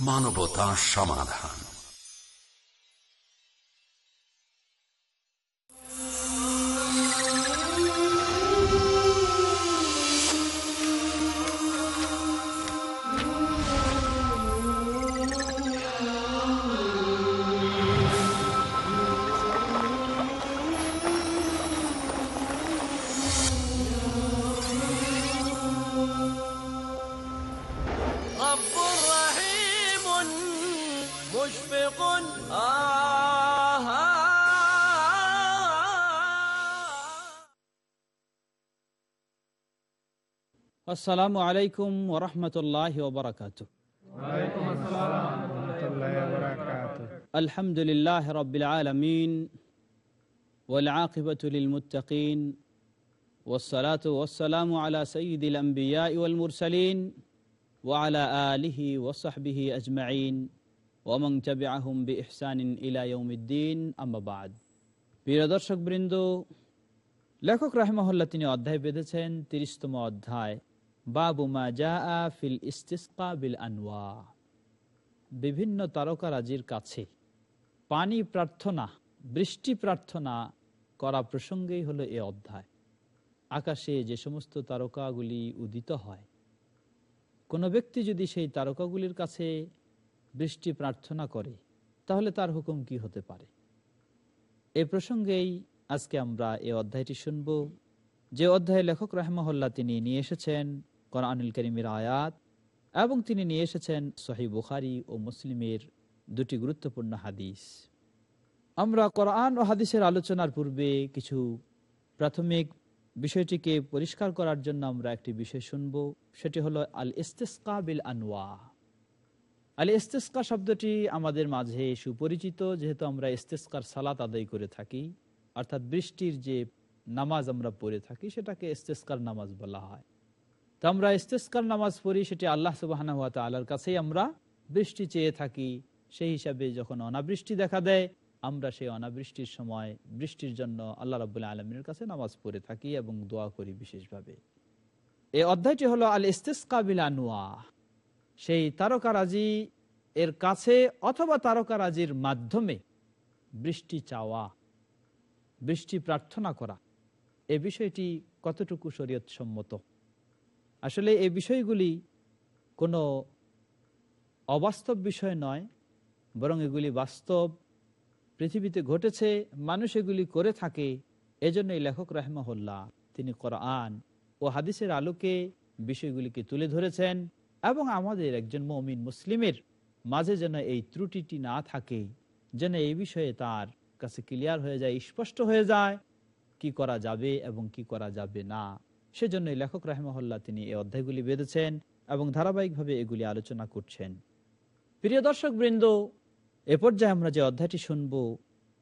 মানবতা সমাধান। আসসালামু আলাইকুম ওরহমতুল্লাহ ওবরাকাত আলহামদুলিল্লাহ রবিল আলমিন والعاقبة للمتقين والصلاة والسلام على سيد الأنبياء والمرسلين وعلى آله وصحبه أجمعين ومن تبعهم بإحسان إلى يوم الدين أما بعد প্রিয় দর্শক বৃন্দ লেখক রাহমাহুল্লাহ তিনি অধ্যায় বেঁধেছেন তিরিশতম অধ্যায় বাবু মা জা ফিল ইস্তিসকা বিল আনওয়া। বিভিন্ন তারকারাজির কাছে পানি প্রার্থনা, বৃষ্টি প্রার্থনা করা প্রসঙ্গেই হলো এ অধ্যায়। আকাশে যে সমস্ত তারকাগুলি উদিত হয়, কোনো ব্যক্তি যদি সেই তারকাগুলির কাছে বৃষ্টি প্রার্থনা করে, তাহলে তার হুকুম কি হতে পারে? এ প্রসঙ্গেই আজকে আমরা এই অধ্যায়টি শুনব। যে অধ্যায়ে লেখক রহমহল্লা তিনি নিয়ে এসেছেন কোরআনুল করিমের আয়াত এবং তিনি নিয়ে এসেছেন সহি বুখারি ও মুসলিমের দুটি গুরুত্বপূর্ণ হাদিস। আমরা কোরআন ও হাদিসের আলোচনার পূর্বে কিছু প্রাথমিক বিষয়টিকে পরিষ্কার করার জন্য আমরা একটি বিষয় শুনব, সেটি হলো আল ইস্তেস্কা বিল আনোয়া আল ইস্তেস্কা শব্দটি আমাদের মাঝে সুপরিচিত, যেহেতু আমরা ইস্তেস্কার সালাত আদায় করে থাকি, অর্থাৎ বৃষ্টির যে নামাজ আমরা পড়ে থাকি, সেটাকে ইস্তেস্কার নামাজ বলা হয়। তো আমরা ইস্তেস্কার নামাজ পড়ি, সেটি আল্লাহ সুবাহ আল্লাহর কাছেই আমরা বৃষ্টি চেয়ে থাকি। সেই হিসাবে যখন অনাবৃষ্টি দেখা দেয়, আমরা সেই অনাবৃষ্টির সময় বৃষ্টির জন্য আল্লাহ রাবুল্লাহ আলমিনের কাছে নামাজ পড়ে থাকি এবং দোয়া করি বিশেষভাবে। এই অধ্যায়টি হলো আল ইস্তেস্কাবিল আনুয়া সেই তারকারাজি এর কাছে অথবা তারকারাজির মাধ্যমে বৃষ্টি চাওয়া, বৃষ্টি প্রার্থনা করা, এ বিষয়টি কতটুকু শরীয়ত সম্মত আসলে এই বিষয়গুলি কোনো অবাস্তব বিষয় নয়, বরং এগুলি বাস্তব। পৃথিবীতে ঘটেছে, মানুষ এগুলি করে থাকে এজন্য এই লেখক রাহমাহুল্লাহ তিনি কোরআন ও হাদিসের আলোকে বিষয়গুলিকে তুলে ধরেছেন এবং আমাদের একজন মমিন মুসলিমের মাঝে যেন এই ত্রুটিটি না থাকে, যেন এই বিষয়ে তার কাছে ক্লিয়ার হয়ে যায়, স্পষ্ট হয়ে যায়, কি করা যাবে এবং কি করা যাবে না। সেজন্যই লেখক রাহমহল্লা তিনি এই অধ্যায়গুলি বেঁধেছেন এবং ধারাবাহিকভাবে এগুলি আলোচনা করছেন। প্রিয় দর্শক বৃন্দ এ পর্যায়ে আমরা যে অধ্যায়টি শুনব,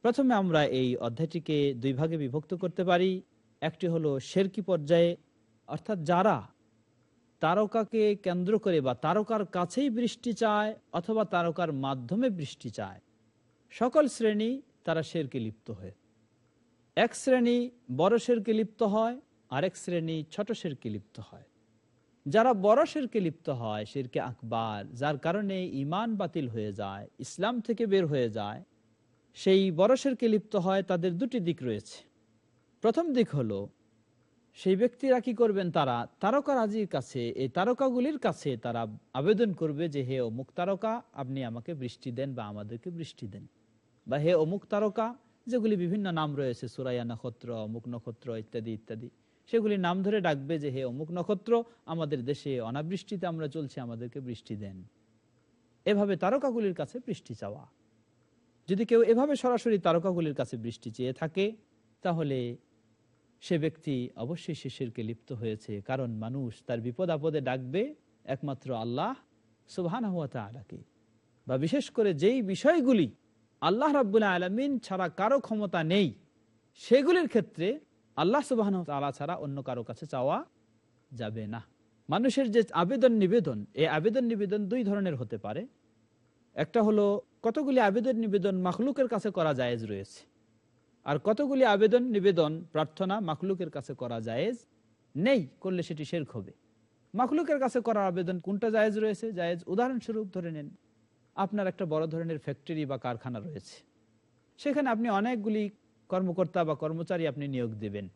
প্রথমে আমরা এই অধ্যায়টিকে দুই ভাগে বিভক্ত করতে পারি। একটি হলো শেরকি পর্যায়ে, অর্থাৎ যারা তারকাকে কেন্দ্র করে বা তারকার কাছেই বৃষ্টি চায় অথবা তারকার মাধ্যমে বৃষ্টি চায়, সকল শ্রেণি তারা শেরকে লিপ্ত হয়ে। এক শ্রেণি বড় শেরকে লিপ্ত হয় আরেক শ্রেণি ছোট শেরকে লিপ্ত হয়। যারা বড় শেরকে লিপ্ত হয়, শেরকে আকবার, যার কারণে ইমান বাতিল হয়ে যায়, ইসলাম থেকে বের হয়ে যায়, সেই বড় শেরকে লিপ্ত হয় তাদের দুটি দিক রয়েছে। প্রথম দিক হলো, সেই ব্যক্তিরা কি করবেন তারা? তারকা রাজির কাছে, এই তারকাগুলির কাছে তারা আবেদন করবে যে, হে অমুক তারকা, আপনি আমাকে বৃষ্টি দেন বা আমাদেরকে বৃষ্টি দেন। বা, হে অমুক তারকা, যেগুলি বিভিন্ন নাম রয়েছে, সুরাইয়া নক্ষত্র, অমুক নক্ষত্র, ইত্যাদি ইত্যাদি। সেগুলি নাম ধরে ডাকবে যে, হে অমুক নক্ষত্র, আমাদের দেশে অনাবৃষ্টিতে আমরা চলছি, আমাদেরকে বৃষ্টি দেন। এভাবে তারকাগুলির কাছে বৃষ্টি চাওয়া। যদি কেউ এভাবে সরাসরি তারকাগুলির কাছে বৃষ্টি চেয়ে থাকে, তাহলে সে ব্যক্তি অবশ্যই শিশিরকে লিপ্ত হয়েছে, কারণ মানুষ তার বিপদ আপদে ডাকবে একমাত্র আল্লাহ সুবহান আলাকে বা বিশেষ করে যেই বিষয়গুলি আল্লাহ রাবুল্লাহ আলমিন ছাড়া কারও ক্ষমতা নেই, সেগুলির ক্ষেত্রে আল্লাহ সুবাহ তালা ছাড়া অন্য কারও কাছে চাওয়া যাবে না। মানুষের যে আবেদন নিবেদন, এই আবেদন নিবেদন দুই ধরনের হতে পারে। একটা হলো, কতগুলি আবেদন নিবেদন মাখলুকের কাছে করা জায়েজ রয়েছে? আর কতগুলি আবেদন নিবেদন প্রার্থনা মাখলুকের কাছে করা জায়েজ নেই, করলে সেটি শেরক হবে। মাখলুকের কাছে করার আবেদন কোনটা জায়েজ রয়েছে? জায়েজ উদাহরণস্বরূপ ধরে নেন, আপনার একটা বড় ধরনের ফ্যাক্টরি বা কারখানা রয়েছে। সেখানে আপনি অনেকগুলি কর্মকর্তা বা কর্মচারী আপনি নিয়োগ দেবেন।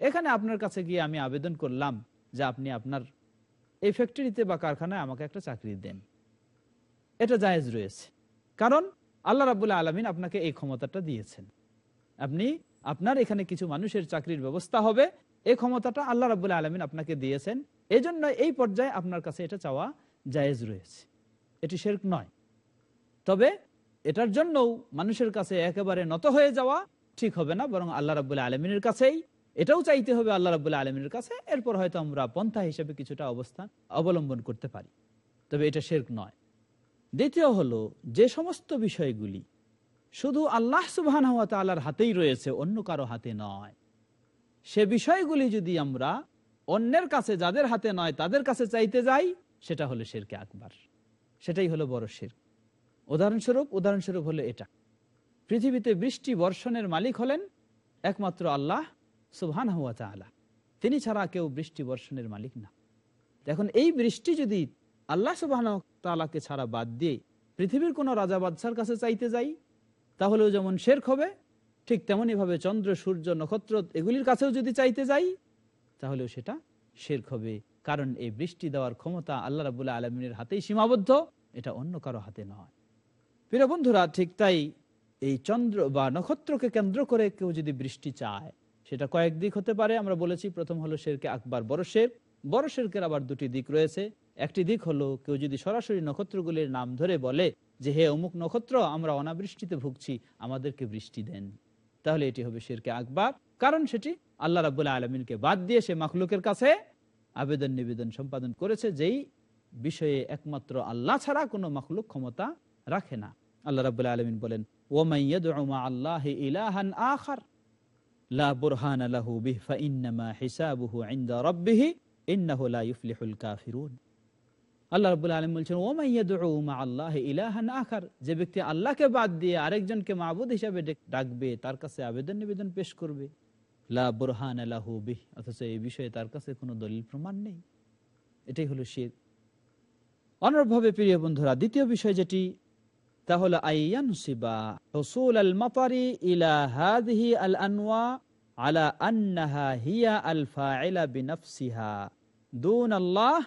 এখানে আপনার কাছে গিয়ে আমি আবেদন করলাম যে আপনি আপনার এই ফ্যাক্টরিতে বা কারখানায় আমাকে একটা চাকরি দেন। এটা জায়েজ রয়েছে। কারণ আল্লাহ রাবুল্লাহ আলমিন আপনাকে এই ক্ষমতাটা দিয়েছেন। আপনি, আপনার এখানে কিছু মানুষের চাকরির ব্যবস্থা হবে, এই ক্ষমতাটা আল্লাহ রাবুল্লাহ আলমিন আপনাকে দিয়েছেন। এই জন্য এই পর্যায়ে আপনার কাছে এটা চাওয়া জায়েজ রয়েছে। এটি শেরক নয়। তবে এটার জন্যও মানুষের কাছে একেবারে নত হয়ে যাওয়া ঠিক হবে না, বরং আল্লাহ রাবুল্লাহ আলমিনের কাছেই, এটাও চাইতে হবে আল্লাহ রাবুল্লাহ আলমিনের কাছে, এরপর হয়তো আমরা পন্থা হিসেবে কিছুটা অবস্থান অবলম্বন করতে পারি। তবে এটা শেরক নয়। দ্বিতীয় হলো, যে সমস্ত বিষয়গুলি শুধু আল্লাহ সুবহান হাত আল্লাহর হাতেই রয়েছে, অন্য কারও হাতে নয়। সে বিষয়গুলি যদি আমরা অন্যের কাছে, যাদের হাতে নয়, তাদের কাছে চাইতে যাই, সেটা হলো শেরকে আকবার। সেটাই হলো বড় শের উদাহরণস্বরূপ উদাহরণস্বরূপ হলো এটা। পৃথিবীতে বৃষ্টি বর্ষণের মালিক হলেন একমাত্র আল্লাহ সুবহান হুয়া তালা তিনি ছাড়া কেউ বৃষ্টি বর্ষণের মালিক না। এখন এই বৃষ্টি যদি আল্লাহ সুবাহ তালাকে ছাড়া বাদ দিয়ে পৃথিবীর কোনো রাজা বাদশার কাছে চাইতে যাই, তাহলেও যেমন শেরক হবে, ঠিক তেমনই ভাবে চন্দ্র, সূর্য, নক্ষত্র এগুলির কাছেও যদি চাইতে যাই, তাহলেও সেটা শেরক হবে। কারণ এই বৃষ্টি দেওয়ার ক্ষমতা আল্লাহ রাবুল্লাহ আলমিনের হাতেই সীমাবদ্ধ, এটা অন্য কারও হাতে নয়। প্রিয় বন্ধুরা, ঠিক তাই এই চন্দ্র বা নক্ষত্রকে কেন্দ্র করে কেউ যদি বৃষ্টি চায়, সেটা কয়েক দিক হতে পারে। আমরা বলেছি, প্রথম হলো শেরকে আকবার বড় শের। বড় শেরকের আবার দুটি দিক রয়েছে। একটি দিক হলো, কেউ যদি সরাসরি নক্ষত্রগুলির নাম ধরে বলে যে, হে অমুক নক্ষত্র, আমরা অনাবৃষ্টিতে ভুগছি, আমাদেরকে বৃষ্টি দেন। তাহলে এটি হবে শেরকে আকবার। কারণ সেটি আল্লাহ রাবুল্লাহ আলমিনকে বাদ দিয়ে সে মাখলুকের কাছে আবেদন নিবেদন সম্পাদন করেছে, যেই বিষয়ে একমাত্র আল্লাহ ছাড়া কোনো মাখলুক ক্ষমতা রাখে না। আল্লাহ রাবুল্লাহ আলমিন বলেন আল্লাহ ইলাহান আখার লা বুরহান লাহু বিহ ফাইন্নামা হিসাবুহু ইনদা রাব্বিহি ইন্নাহু লা ইউফলিহুল কাফিরুন আল্লাহ রাব্বুল আলামিন বলছেন মা আল্লাহ ইলাহান যে ব্যক্তি আল্লাহকে বাদ দিয়ে আরেকজনকে মাবুদ হিসাবে ডাকবে, তার কাছে আবেদন নিবেদন পেশ করবে, লা বুরহান অথচ এই বিষয়ে তার কাছে কোনো দলিল প্রমাণ নেই। এটাই হলো শির। অনুরূপভাবে প্রিয় বন্ধুরা, দ্বিতীয় বিষয় যেটি তাহলে আল আন্নাহা বিনাফসিহা। আল্লাহ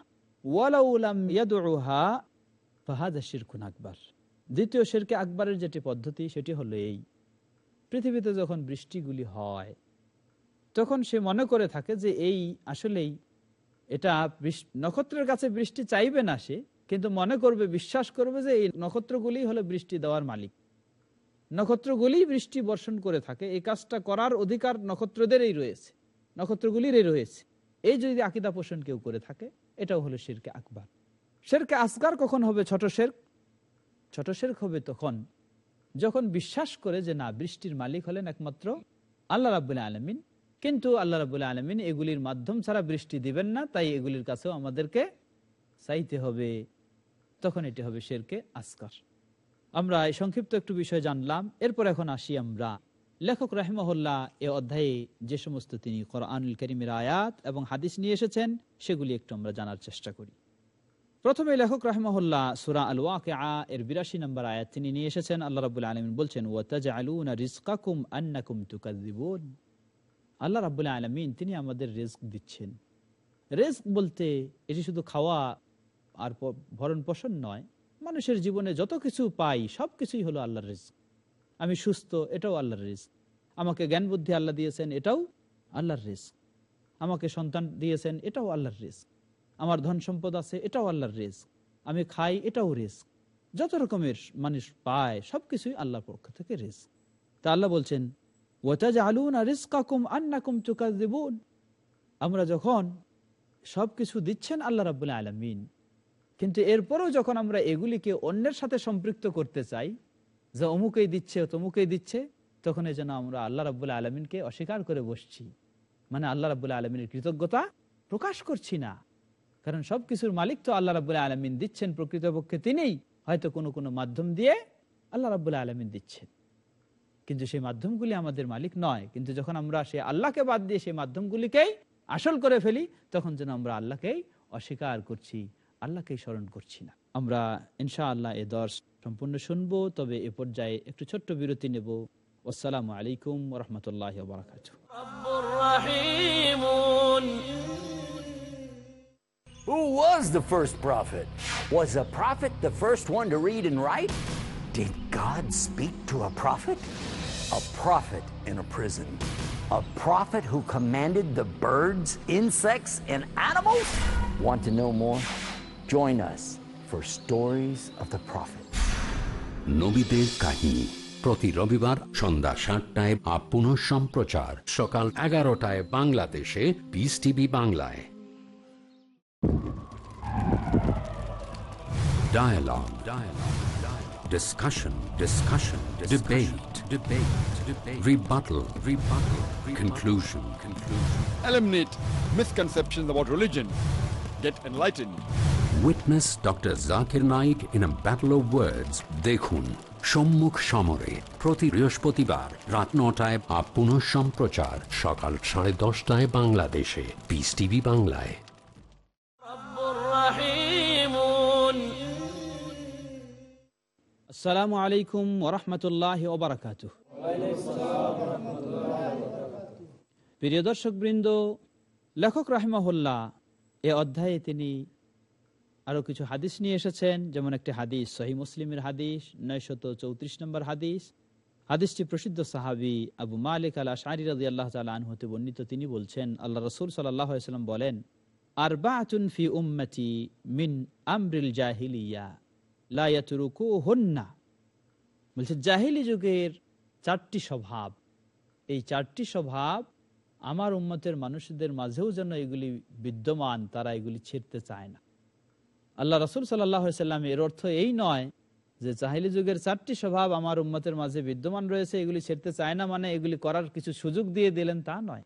আকবার। দ্বিতীয় শিরকে আকবরের যেটি পদ্ধতি, সেটি হলো এই। পৃথিবীতে যখন বৃষ্টিগুলি হয়, তখন সে মনে করে থাকে যে এই আসলেই এটা নক্ষত্রের কাছে বৃষ্টি চাইবে না সে কিন্তু মনে করবে, বিশ্বাস করবে যে এই নক্ষত্রগুলি হলো বৃষ্টি দেওয়ার মালিক। নক্ষত্রগুলি বৃষ্টি বর্ষণ করে থাকে, এই কাজটা করার অধিকার নক্ষত্রদেরই রয়েছে, নক্ষত্রগুলিরই রয়েছে। এই যদি আকিদা পোষণ কেউ করে থাকে, এটাও হলো শিরকে আকবার। শেরকে আসগার কখন হবে ছোট শের? ছোট শেরক হবে তখন, যখন বিশ্বাস করে যে না, বৃষ্টির মালিক হলেন একমাত্র আল্লাহ রাবুল্লাহ আলমিন। কিন্তু আল্লাহ রাবুল্লাহ আলমিন এগুলির মাধ্যম ছাড়া বৃষ্টি দিবেন না, তাই এগুলির কাছেও আমাদেরকে চাইতে হবে। তখন এটি হবে শেরকে আসকার। আমরা এই সংক্ষিপ্ত একটু বিষয় জানলাম, এরপর এখন আসি আমরা। লেখক রাহিমহল্লা এ অধ্যায়ে যে সমস্ত তিনি কোরআনুল করিমের আয়াত এবং হাদিস নিয়ে এসেছেন, সেগুলি একটু আমরা জানার চেষ্টা করি। প্রথমে লেখক রাহমহল্লা সুরা আল ওয়াকে আ এর বিরাশি নম্বর আয়াত তিনি নিয়ে এসেছেন। আল্লাহ রাবুল আলমিন বলছেন ওয়াতাজ আলুন রিজকাকুম আন্নাকুম তুকাদিবুন আল্লাহ রাবুল আলমিন তিনি আমাদের রিস্ক দিচ্ছেন। রিস্ক বলতে এটি শুধু খাওয়া আর ভরণ পোষণ নয়। মানুষের জীবনে যত কিছু পাই, সব কিছুই হলো আল্লাহর রিস্ক আমি সুস্থ, এটাও আল্লাহর রিস্ক আমাকে জ্ঞান বুদ্ধি আল্লাহ দিয়েছেন, এটাও আল্লাহর রিস্ক আমাকে সন্তান দিয়েছেন, এটাও আল্লাহর রিস্ক আমার ধন সম্পদ আছে, এটাও আল্লাহর রিস্ক আমি খাই, এটাও রিস্ক যত রকমের মানুষ পায়, সব কিছুই আল্লাহর পক্ষ থেকে রিস্ক তা আল্লাহ বলছেন ওয়াজ আলুন রিস্কাকুম আন্নাকুম তুকাদিবুন আমরা যখন সব কিছু দিচ্ছেন আল্লাহ রাবুল্লাহ আলমিন কিন্তু এরপরও যখন আমরা এগুলিকে অন্যের সাথে সম্পৃক্ত করতে চাই, যে অমুকেই দিচ্ছে, তমুকেই দিচ্ছে, তখন এই যেন আমরা আল্লাহ রাবুল্লাহ আলমিনকে অস্বীকার করে বসছি। মানে আল্লাহ রাবুল্লাহ আলমিনের কৃতজ্ঞতা প্রকাশ করছি না। কারণ সবকিছুর মালিক তো আল্লাহ রাবুল্লাহ আলমিন দিচ্ছেন প্রকৃতপক্ষে তিনিই। হয়তো কোনো কোনো মাধ্যম দিয়ে আল্লাহ রাবুল্লাহ আলমিন দিচ্ছেন। কিন্তু সেই মাধ্যমগুলি আমাদের মালিক নয়। কিন্তু যখন আমরা সেই আল্লাহকে বাদ দিয়ে সেই মাধ্যমগুলিকেই আসল করে ফেলি, তখন যেন আমরা আল্লাহকেই অস্বীকার করছি। আল্লাহকেই স্মরণ করছি না আমরা ইনশা আল্লাহ এ দর্শ সম্পূর্ণ শুনব তবে এ পর্যায়ে একটু ছোট্ট বিরতি নেব আসসালামু আলাইকুম রহমতুল্লাহ বারাকাত Who was the first prophet? Was a prophet the first one to read and write? Did God speak to a prophet? A prophet in a prison. A prophet who commanded the birds, insects, and animals? Want to know more? Join us for Stories of the Prophet. নবীদের কাহিনী প্রতি রবিবার সন্ধ্যা সাতটায় up পুনঃ সম্প্রচার সকাল এগারোটায় বাংলাদেশে পিস টিভি বাংলায় Dialogue. Dialogue. Dialogue. Discussion. Discussion. Debate. Debate. Debate. Rebuttal. Rebuttal. Conclusion. Conclusion. eliminate misconceptions about religion, get enlightened. Witness doctor Zakir Naik in a battle of words দেখুন সম্মুখ সমরে প্রতি বৃহস্পতিবার রাত নটায় বা সম্প্রচার সকাল সাড়ে দশটায় বাংলাদেশে পিস টিভি বাংলায় আসসালামু আলাইকুম ওরহমতুল্লাহ ওবরাকাত প্রিয় দর্শক বৃন্দ লেখক রাহমাহুল্লাহ এ অধ্যায়ে তিনি আরও কিছু হাদিস নিয়ে এসেছেন, যেমন একটি হাদিস সহি মুসলিমের হাদিস, নয়শত চৌত্রিশ নম্বর হাদিস। হাদিসটি প্রসিদ্ধ সাহাবি আবু মালিক আলা শাহরি রাজি আল্লাহ তালা আনহতে বর্ণিত। তিনি বলছেন, আল্লাহ রসুল সাল্লাম বলেন আর ফি উম্মতি মিন আমরিল জাহিলিয়া লায়াতুরুকু হন্না বলছে জাহিলি যুগের চারটি স্বভাব। এই চারটি স্বভাব আমার উম্মতের মানুষদের মাঝেও যেন এগুলি বিদ্যমান, তারা এগুলি ছেড়তে চায় না। আল্লাহ রসুল সাল্লাম এর অর্থ এই নয় যে জাহিলি যুগের চারটি স্বভাব আমার উম্মতের মাঝে বিদ্যমান রয়েছে, এগুলি ছেড়তে চায় না মানে এগুলি করার কিছু সুযোগ দিয়ে দিলেন তা নয়।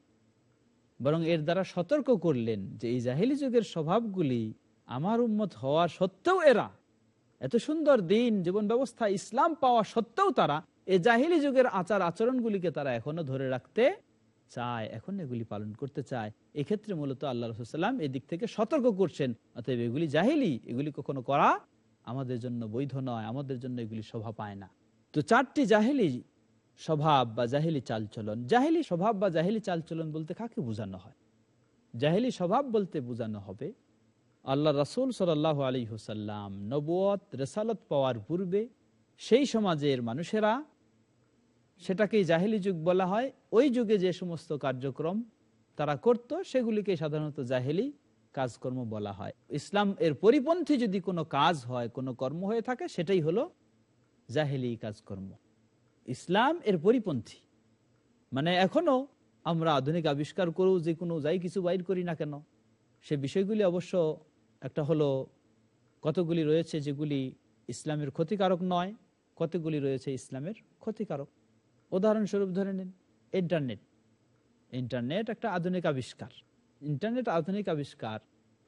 বরং এর দ্বারা সতর্ক করলেন যে এই জাহিলি যুগের স্বভাবগুলি আমার উম্মত হওয়া সত্ত্বেও এরা। এত সুন্দর দিন, জীবন ব্যবস্থা, ইসলাম পাওয়া সত্ত্বেও তারা এই জাহিলি যুগের আচার আচরণগুলিকে তারা এখনও ধরে রাখতে চায়, এখন এগুলি পালন করতে চায়। এক্ষেত্রে মূলত আল্লাহ রসুল্লাম এদিক থেকে সতর্ক করছেন, অতএব এগুলি জাহিলি, এগুলি কখনো করা আমাদের জন্য বৈধ নয়, আমাদের জন্য এগুলি শোভা পায় না। তো চারটি জাহিলি স্বভাব বা জাহিলি চালচলন, জাহিলি স্বভাব বা জাহিলি চালচলন বলতে কাকে বোঝানো হয়? জাহিলি স্বভাব বলতে বোঝানো হবে আল্লাহ রাসুল সাল আলী হুসাল্লাম নবুয়ত রেসালত পাওয়ার পূর্বে সেই সমাজের মানুষেরা সেটাকেই জাহিলি যুগ বলা হয়। ওই যুগে যে সমস্ত কার্যক্রম তারা করত, সেগুলিকে সাধারণত জাহেলি কাজকর্ম বলা হয়। ইসলাম এর পরিপন্থী যদি কোনো কাজ হয়, কোনো কর্ম হয়ে থাকে, সেটাই হলো জাহেলি কাজকর্ম। ইসলাম এর পরিপন্থী। মানে এখনও আমরা আধুনিক আবিষ্কার করেও যে কোনো যাই কিছু বাইর করি না কেন, সে বিষয়গুলি অবশ্য একটা হলো কতগুলি রয়েছে যেগুলি ইসলামের ক্ষতিকারক নয়, কতগুলি রয়েছে ইসলামের ক্ষতিকারক। উদাহরণস্বরূপ ধরে নিন ইন্টারনেট ইন্টারনেট একটা আধুনিক আবিষ্কার। ইন্টারনেট আধুনিক আবিষ্কার,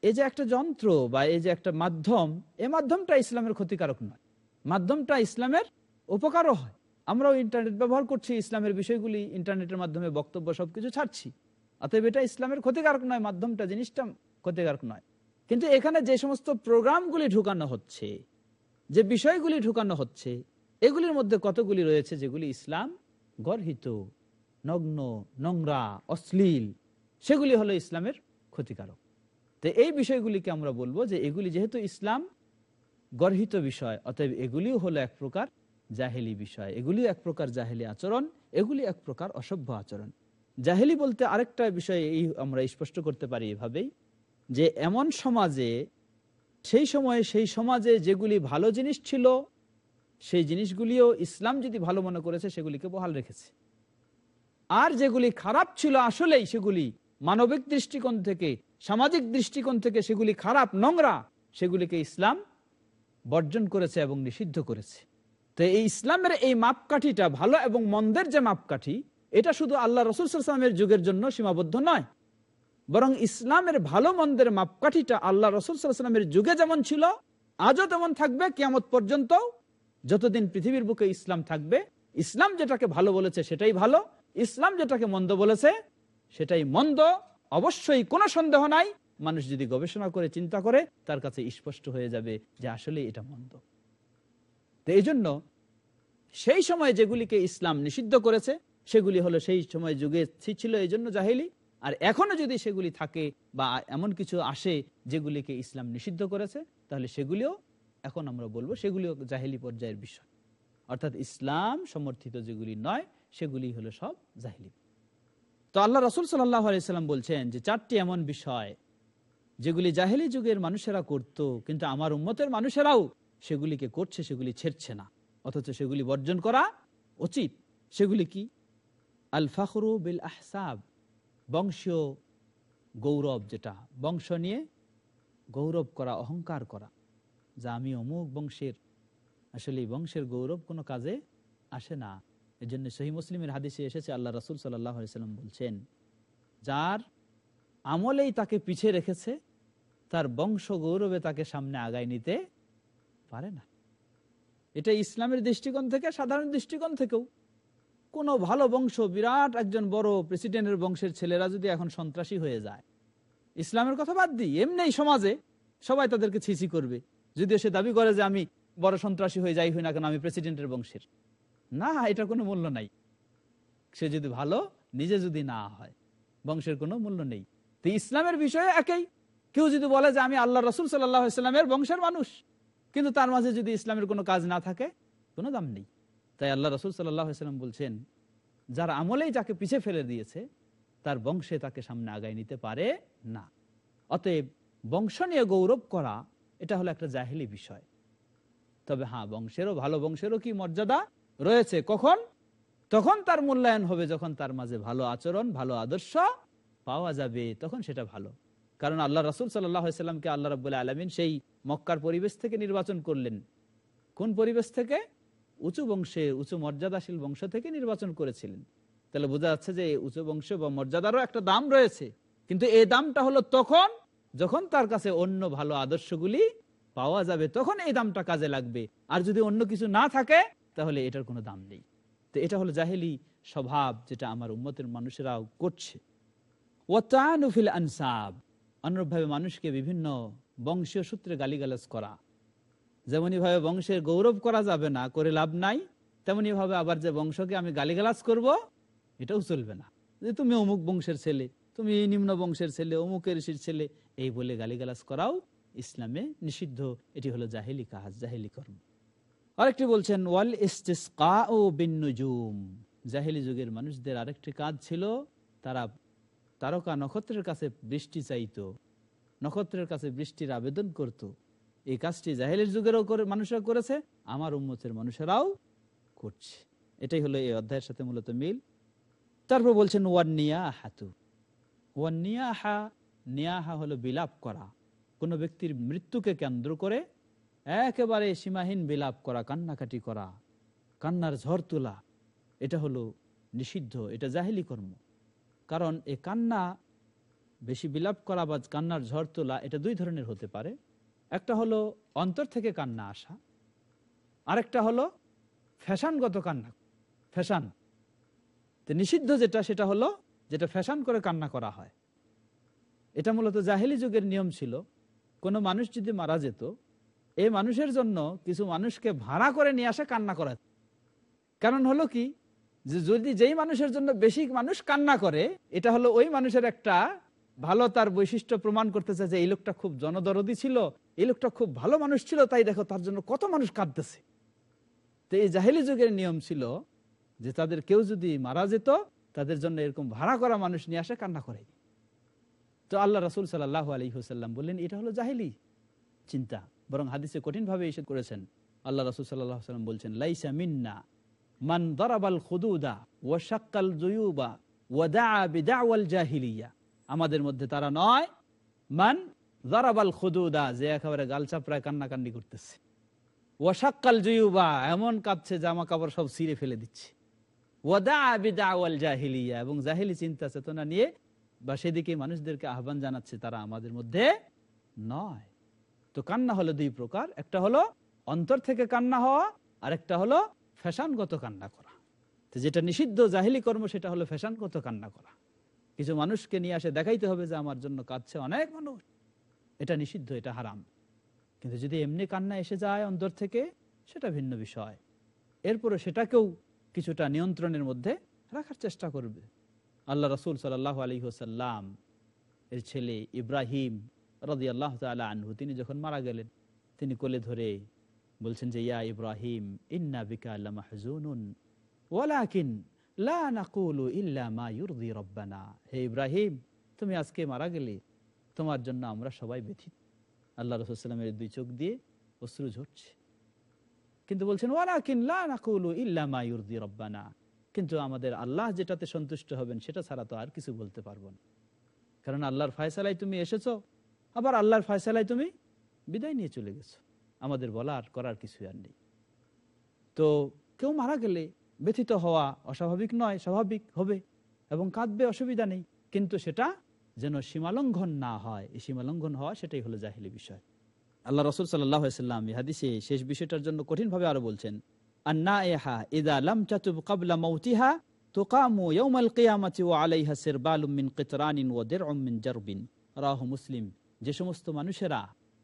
এই যে একটা যন্ত্র বা এই যে একটা মাধ্যম এ মাধ্যমটা ইসলামের ক্ষতিকারক নয়। মাধ্যমটা ইসলামের উপকারও হয়। আমরাও ইন্টারনেট ব্যবহার করছি, ইসলামের বিষয়গুলি ইন্টারনেটের মাধ্যমে বক্তব্য সবকিছু ছাড়ছি। অতএব এটা ইসলামের ক্ষতিকারক নয়, মাধ্যমটা, জিনিসটা ক্ষতিকারক নয়। কিন্তু এখানে যে সমস্ত প্রোগ্রামগুলি ঢুকানো হচ্ছে, যে বিষয়গুলি ঢুকানো হচ্ছে, এগুলির মধ্যে কতগুলি রয়েছে যেগুলি ইসলাম গর্হিত, নগ্ন, নোংরা, অশ্লীল, সেগুলি হলো ইসলামের ক্ষতিকারক। তো এই বিষয়গুলিকে আমরা বলব যে এগুলি যেহেতু ইসলাম গর্হিত বিষয়, অতএব এগুলিও হলো এক প্রকার জাহেলি বিষয়। এগুলিও এক প্রকার জাহেলি আচরণ, এগুলি এক প্রকার অসভ্য আচরণ। জাহেলি বলতে আরেকটা বিষয় এই আমরা স্পষ্ট করতে পারি এভাবেই যে এমন সমাজে, সেই সময়ে সেই সমাজে যেগুলি ভালো জিনিস ছিল সেই জিনিসগুলিও ইসলাম যদি ভালো মনে করেছে, সেগুলিকে বহাল রেখেছে। আর যেগুলি খারাপ ছিল আসলেই সেগুলি মানবিক দৃষ্টিকোণ থেকে, সামাজিক দৃষ্টিকোণ থেকে সেগুলি খারাপ, নোংরা, সেগুলিকে ইসলাম বর্জন করেছে এবং নিষিদ্ধ করেছে। তো এই ইসলামের এই মাপকাঠিটা ভালো এবং মন্দের যে মাপকাঠি, এটা শুধু আল্লাহ রসুল রসুলামের যুগের জন্য সীমাবদ্ধ নয়। বরং ইসলামের ভালো মন্দের মাপকাঠিটা আল্লাহ রসুল সাল্লামের যুগে যেমন ছিল, আজও তেমন থাকবে, কিয়ামত পর্যন্ত যতদিন পৃথিবীর বুকে ইসলাম থাকবে, ইসলাম যেটাকে ভালো বলেছে সেটাই ভালো, ইসলাম যেটাকে মন্দ বলেছে সেটাই মন্দ। অবশ্যই কোনো সন্দেহ নাই, মানুষ যদি গবেষণা করে, চিন্তা করে, তার কাছে স্পষ্ট হয়ে যাবে যে আসলে এটা মন্দ। তো এই জন্য সেই সময় যেগুলিকে ইসলাম নিষিদ্ধ করেছে, সেগুলি হলো সেই সময় যুগে ছিল এই জন্য জাহেলি, আর এখনও যদি সেগুলি থাকে বা এমন কিছু আসে যেগুলিকে ইসলাম নিষিদ্ধ করেছে, তাহলে সেগুলিও এখন আমরা বলব সেগুলিও জাহিলি পর্যায়ের বিষয়। অর্থাৎ ইসলাম সমর্থিত যেগুলি নয়, সেগুলি হলো সব জাহিলি। তো আল্লাহ রসুল সাল্লাহ আলাইসাল্লাম বলছেন যে চারটি এমন বিষয় যেগুলি জাহেলি যুগের মানুষেরা করত, কিন্তু আমার উম্মতের মানুষেরাও সেগুলিকে করছে, সেগুলি ছেড়ছে না। অথচ সেগুলি বর্জন করা উচিত। সেগুলি কি? আল ফখরু বিল আহসাব বংশীয় গৌরব যেটা, বংশ নিয়ে গৌরব করা, অহংকার করা। যা আমি অমুক বংশের। আসলে বংশের গৌরব কোনো কাজে আসে না। এই জন্য সহি মুসলিমের হাদিসে এসেছে, আল্লাহ রসুল সাল্লাম বলছেন, যার আমলেই তাকে পিছে রেখেছে, তার বংশ গৌরবে তাকে সামনে আগায় নিতে পারে না। এটা ইসলামের দৃষ্টিকোণ থেকে, সাধারণ দৃষ্টিকোণ থেকেও। কোনো ভালো বংশ, বিরাট একজন বড় প্রেসিডেন্টের বংশের ছেলেরা যদি এখন সন্ত্রাসী হয়ে যায়, ইসলামের কথা বাদ দিই, এমনি সমাজে সবাই তাদেরকে ছিছি করবে। যদিও সে দাবি করে যে আমি বড় সন্ত্রাসী হয়ে যাই হই না কেন, আমি প্রেসিডেন্টের বংশের। না এটা কোনো মূল্য নাই। সে যদি ভালো, নিজে যদি না হয়, বংশের কোনো মূল্য নেই। তো ইসলামের বিষয়ে একই। কেউ যদি বলে যে আমি আল্লাহ রসুল সাল্লামের বংশের মানুষ, কিন্তু তার মাঝে যদি ইসলামের কোনো কাজ না থাকে, কোনো দাম নেই। তাই আল্লাহ রসুল সাল্লাম বলছেন, যার আমলেই যাকে পিছে ফেলে দিয়েছে, তার বংশে তাকে সামনে আগায় নিতে পারে না। অতএব বংশ নিয়ে গৌরব করা এটা হলো একটা জাহিলি বিষয়। তবে হ্যাঁ বংশেরও ভালো, বংশেরও কি মর্যাদা রয়েছে? কখন? তখন তার মূল্যায়ন হবে যখন তার মাঝে ভালো আচরণ, ভালো আদর্শ পাওয়া যাবে, তখন সেটা ভালো। কারণ আল্লাহ রসুল সাল্লামকে আল্লাহ রবাহ আলমিন সেই মক্কার পরিবেশ থেকে নির্বাচন করলেন। কোন পরিবেশ থেকে? উঁচু বংশে উঁচু মর্যাদাশীল বংশ থেকে নির্বাচন করেছিলেন। তাহলে বোঝা যাচ্ছে যে উঁচু বংশ বা মর্যাদারও একটা দাম রয়েছে। কিন্তু এই দামটা হলো তখন যখন তার কাছে অন্য ভালো আদর্শগুলি পাওয়া যাবে, তখন এই দামটা কাজে লাগবে। আর যদি অন্য কিছু না থাকে, তাহলে এটার কোনো দাম নেই। তো এটা হলো জাহেলি স্বভাব যেটা আমার উম্মতের মানুষেরাও করছে। ওয়াতানুফিল আনসাব, অনুরূপভাবে মানুষকে বিভিন্ন বংশীয় সূত্রে গালিগালাজ করা। যেমনই ভাবে বংশের গৌরব করা যাবে না, করে লাভ নাই তেমনি ভাবে আবার যে বংশকে আমি গালিগালাজ করব, এটাও চলবে না। যে তুমি অমুক বংশের ছেলে, তুমি নিম্ন বংশের ছেলে, অমুকের ঋষির ছেলে এই বলে গালিগালাজ করাও ইসলামে নিষিদ্ধ। এটি হলো জাহেলি কাজ জাহেলি কর্ম। আরেকটি বলছেন, ওয়াল ইস্তিসকা ও বিন্নুজুম। জাহেলি যুগের মানুষদের আরেকটি কাজ ছিল, তারা তারকা নক্ষত্রের কাছে বৃষ্টি চাইতো, নক্ষত্রের কাছে বৃষ্টির আবেদন করত। এই কাজটি জাহেলের যুগেরও করে, মানুষরা করেছে, আমার উম্মতের মানুষেরাও করছে। এটাই হলো এই অধ্যায়ের সাথে মূলত মিল। তারপর বলছেন ওয়ান্নিয়া হাতু ওয়ান্নিয়াহা নিয়াহা হলো বিলাপ করা। কোনো ব্যক্তির মৃত্যুকে কেন্দ্র করে একেবারে সীমাহীন বিলাপ করা, কান্নাকাটি করা, কান্নার ঝড় তোলা, এটা হলো নিষিদ্ধ, এটা জাহেলি কর্ম। কারণ এ কান্না, বেশি বিলাপ করা বা কান্নার ঝড় তোলা, এটা দুই ধরনের হতে পারে। একটা হলো অন্তর থেকে কান্না আসা, আরেকটা হলো ফ্যাশনগত কান্না, ফ্যাশান। নিষিদ্ধ যেটা, সেটা হলো যেটা ফ্যাশন করে কান্না করা হয়। এটা মূলত জাহেলি যুগের নিয়ম ছিল, কোনো মানুষ যদি মারা যেত এই মানুষের জন্য কিছু মানুষকে ভাড়া করে নিয়ে আসে কান্না করা। কারণ হলো কি, যে যদি যেই মানুষের জন্য বেশি মানুষ কান্না করে, এটা হলো ওই মানুষের একটা ভালো তার বৈশিষ্ট্য প্রমাণ করতেছে যে এই লোকটা খুব জনদরদি ছিল, এই লোকটা খুব ভালো মানুষ ছিল, তাই দেখো তার জন্য কত মানুষ কাঁদতেছে। তো এই জাহেলি যুগের নিয়ম ছিল যে তাদের কেউ যদি মারা যেত, তাদের জন্য এরকম ভাড়া করা মানুষ নিয়ে আসে কান্না করে তো আল্লাহ রসুল সাল্লাহ আলী হুসাল্লাম বললেন, এটা হলো জাহেলি চিন্তা। বরং হাদিসে কঠিন ভাবে এসে করেছেন। আল্লাহ রসুল সাল্লাম বলছেন, লাইসা মিন্না মান দরাবাল খুদুদা ও শাক্কাল জুয়ুবা ওয়াদা বিদাওয়াল জাহিলিয়া। আমাদের মধ্যে তারা নয়, মান দরাবাল খুদুদা যে একেবারে গালচাপড়ায় কান্নাকান্নি করতেছে। ওয়াশাক্কাল জুয়ুবা এমন কাঁদছে জামা কাপড় সব ছিঁড়ে ফেলে দিচ্ছে। ওয়াদা বিদাওয়াল জাহিলিয়া এবং জাহিলি চিন্তা চেতনা নিয়ে বা সেদিকে মানুষদেরকে আহ্বান জানাচ্ছে তারা আমাদের মধ্যে নয়। তো কান্না হলো দুই প্রকার, একটা হলো অন্তর থেকে কান্না হওয়া আর একটা হলো ফ্যাশনগত কান্না করা। তো যেটা নিষিদ্ধ জাহিলি কর্ম, সেটা হলো ফ্যাশনগত কান্না করা। কিছু মানুষকে নিয়ে আসে, দেখাইতে হবে যে আমার জন্য কাঁদছে অনেক মানুষ। এটা নিষিদ্ধ, এটা হারাম। কিন্তু যদি এমনি কান্না এসে যায় অন্তর থেকে, সেটা ভিন্ন বিষয়। এরপরে সেটাকেও কিছুটা নিয়ন্ত্রণের মধ্যে রাখার চেষ্টা করবে। আল্লাহ রসুল সাল্লাহ আলী হোসাল্লাম এর ছেলে ইব্রাহিম রদি আল্লাহ তালা আনহু, তিনি যখন মারা গেলেন, তিনি কোলে ধরে বলছেন যে, ইয়া ইব্রাহিম, ইন্না বিকা আল্লাহ মাহজুনুন ওয়ালাকিন লা নাকুলু ইল্লা মা ইউরদি রব্বানা। হে ইব্রাহিম, তুমি আজকে মারা গেলে তোমার জন্য আমরা সবাই ব্যথিত। আল্লাহ রসুলামের দুই চোখ দিয়ে অশ্রু ঝরছে। কিন্তু বলছেন, ওয়ালাকিন লা নাকুলু ইল্লা মা ইউরদি রব্বানা। কিন্তু আমাদের আল্লাহ যেটাতে সন্তুষ্ট হবেন, সেটা ছাড়া তো আর কিছু বলতে পারব না। কারণ আল্লাহর ফয়সালায় তুমি এসেছ, আবার আল্লাহর ফয়সালায় তুমি বিদায় নিয়ে চলে গেছো। আমাদের বলার, করার কিছু আর নেই। তো কেউ মারা গেলে ব্যথিত হওয়া অস্বাভাবিক নয়, স্বাভাবিক হবে এবং কাঁদবে অসুবিধা নেই, কিন্তু সেটা যেন সীমালঙ্ঘন না হয়। এই সীমালঙ্ঘন হওয়া সেটাই হলো জাহিলি বিষয়। আল্লাহ রসুল সাল্লাম হাদিসে শেষ বিষয়টার জন্য কঠিনভাবে আরও বলছেন আন্না এহা ইদা লাম চাতুব কাবলা মৌতিহা তোকামু ইয়ৌমাল কিয়ামাতি ও আলাইহা সিরবালুম মিন কিতরানিন ও দিরউম মিন জারবিন রাহ মুসলিম যে সমস্ত মানুষেরা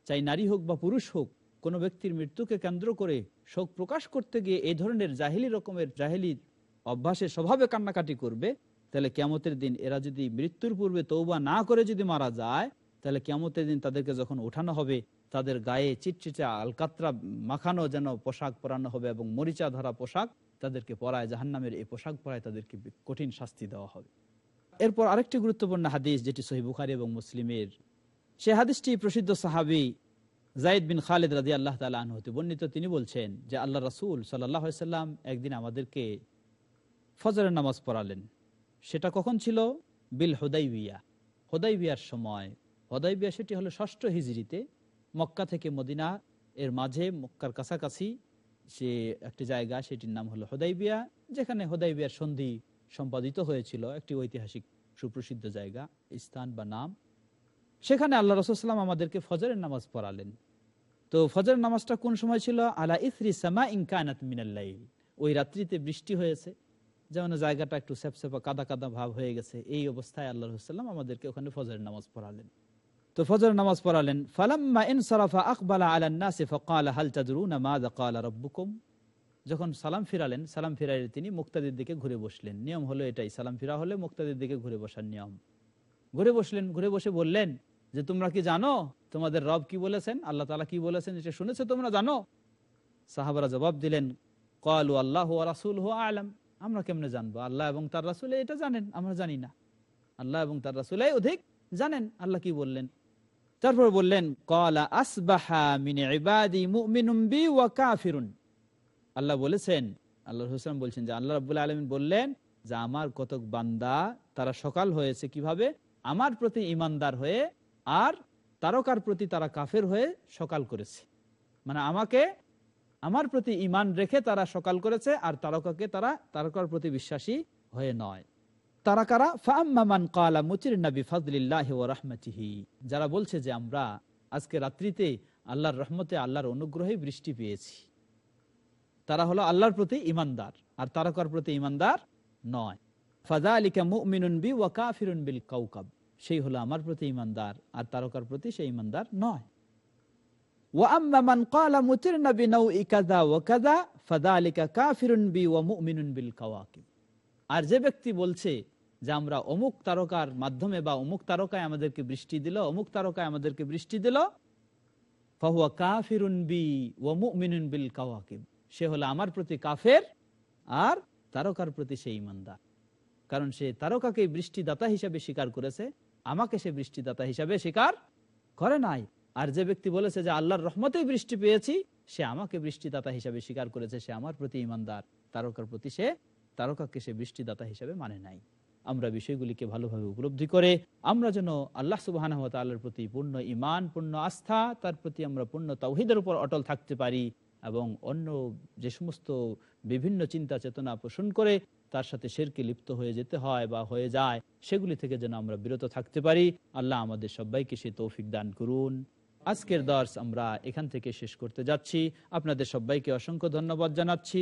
চাই নারী হোক বা পুরুষ হোক, কোনো ব্যক্তির মৃত্যুকে কেন্দ্র করে শোক প্রকাশ করতে গিয়ে এই ধরনের জাহিলি রকমের জাহিলি অভ্যাসে স্বভাবে কান্নাকাটি করবে, তাহলে কেমতের দিন এরা যদি মৃত্যুর পূর্বে তৌবা না করে যদি মারা যায়, তাহলে কেমতের দিন তাদেরকে যখন ওঠানো হবে তাদের গায়ে চিটচিটে আলকাত্রা মাখানো যেন পোশাক পরানো হবে এবং মরিচা ধরা পোশাক তাদেরকে পরায়, জাহান্নামের এই পোশাক পরায় তাদেরকে কঠিন শাস্তি দেওয়া হবে। এরপর আরেকটি গুরুত্বপূর্ণ হাদিস যেটি সহি বুখারি এবং মুসলিমের, সে হাদিসটি প্রসিদ্ধ সাহাবি জাইদ বিন খালিদ রাজি আল্লাহ তালা বর্ণিত। তিনি বলছেন যে আল্লাহ রাসুল সাল্লাহ সাল্লাম একদিন আমাদেরকে ফজরের নামাজ পড়ালেন। সেটা কখন ছিল? বিল হোদাইবিয়া। হোদাইবিয়ার সময়। হোদাইবিয়া সেটি হলো ষষ্ঠ হিজড়িতে মক্কা থেকে মদিনা এর মাঝে, মক্কার কাছাকাছি সে একটি জায়গা, সেটির নাম হলো হোদাইবিয়া, যেখানে হোদাইবিয়ার সন্ধি সম্পাদিত হয়েছিল, একটি ঐতিহাসিক সুপ্রসিদ্ধ জায়গা, স্থান বা নাম। সেখানে আল্লাহ রসুলাম আমাদেরকে ফজরের নামাজ পড়ালেন। তো ফজরের নামাজটা কোন সময় ছিল? আলা ইসরি সামা ইনকানাত মিনাল্লাইল ওই রাত্রিতে বৃষ্টি হয়েছে, যেমন জায়গাটা একটু স্যাপসেপা, কাদা কাদা ভাব হয়ে গেছে। এই অবস্থায় আল্লাহ রসুল্লাম আমাদেরকে ওখানে ফজরের নামাজ পড়ালেন। তো ফজর নামাজ পড়ালেন, ফালাম্মা ইনসারাফা আকবালা আলান নাসি ফাকালা, হাল তাদরুনা মাযা ক্বালা রাব্বুকুম? যখন সালাম ফিরালেন, সালাম ফিরাইলে তিনি মুক্তাদির দিকে ঘুরে বসলেন। নিয়ম হলো এটাই, সালাম ফিরা হলে মুক্তাদির দিকে ঘুরে বসার নিয়ম। ঘুরে বসলেন, ঘুরে বসে বললেন, যে তোমরা কি জানো? তোমাদের রব কি বলেছেন? আল্লাহ তালা কি বলেছেন? এটা শুনেছো, তোমরা জানো? সাহাবারা জবাব দিলেন কলু আল্লাহ রাসুল হু আলম। আমরা কেমনে জানব? আল্লাহ এবং তার রাসুল এটা জানেন, আমরা জানি না। আল্লাহ এবং তার রাসুল অধিক জানেন, আল্লাহ কি বললেন? তারপর বললেন, কলা আসবাহা মিনে ইবাদি ওয়া কাফিরুন। আল্লাহ বলেছেন, আল্লাহ হুসলাম বলছেন যে, আল্লাহ রাবুল্লাহ আলমিন বললেন যে, আমার কতক বান্দা তারা সকাল হয়েছে কীভাবে? আমার প্রতি ইমানদার হয়ে আর তারকার প্রতি তারা কাফের হয়ে সকাল করেছে। মানে আমাকে, আমার প্রতি ইমান রেখে তারা সকাল করেছে আর তারকাকে তারা, তারকার প্রতি বিশ্বাসী হয়ে নয়। তারা কারা? ফাম্মান কালা মুচির নবী ফাজলিল্লাহ ও রহমতিহি। যারা বলছে যে আমরা আজকে রাত্রিতে আল্লাহর রহমতে, আল্লাহর অনুগ্রহে বৃষ্টি পেয়েছি। তারা হলো আল্লাহর প্রতি ইমানদার আর তারকার প্রতি ইমানদার নয়। ফাজা আলিকা মুমিনুন বি ওয়া কাফিরুন বিল কাউকাব সেই হলো আমার প্রতি ইমানদার আর তারকার প্রতি সেই ইমানদার নয়। আর যে ব্যক্তি বলছে যে আমরা অমুক তারকার মাধ্যমে বা অমুক তারকায় আমাদেরকে বৃষ্টি দিল, অমুক তারকায় আমাদেরকে বৃষ্টি দিল বিল সে হলো আমার প্রতি কাফের আর তারকার প্রতি সে ইমানদার কারণ সে তারকাকে বৃষ্টিদাতা হিসাবে স্বীকার করেছে, আমাকে সে বৃষ্টিদাতা হিসাবে স্বীকার করে নাই। আর যে ব্যক্তি বলেছে যে আল্লাহর রহমতেই বৃষ্টি পেয়েছি, সে আমাকে বৃষ্টিদাতা হিসাবে স্বীকার করেছে, সে আমার প্রতি ইমানদার তারকার প্রতি সে তারকাকে সে বৃষ্টিদাতা হিসাবে মানে নাই। আমরা বিষয়গুলিকে ভালোভাবে উপলব্ধি করে, আমরা যেন আল্লাহ সুবাহ প্রতি পূর্ণ ইমান পূর্ণ আস্থা, তার প্রতি আমরা পূর্ণ তৌহিদের উপর অটল থাকতে পারি এবং অন্য যে সমস্ত বিভিন্ন চিন্তা চেতনা পোষণ করে তার সাথে শেরকে লিপ্ত হয়ে যেতে হয় বা হয়ে যায়, সেগুলি থেকে যেন আমরা বিরত থাকতে পারি। আল্লাহ আমাদের সবাইকে সে তৌফিক দান করুন। আজকের দর্শ আমরা এখান থেকে শেষ করতে যাচ্ছি। আপনাদের সবাইকে অসংখ্য ধন্যবাদ জানাচ্ছি।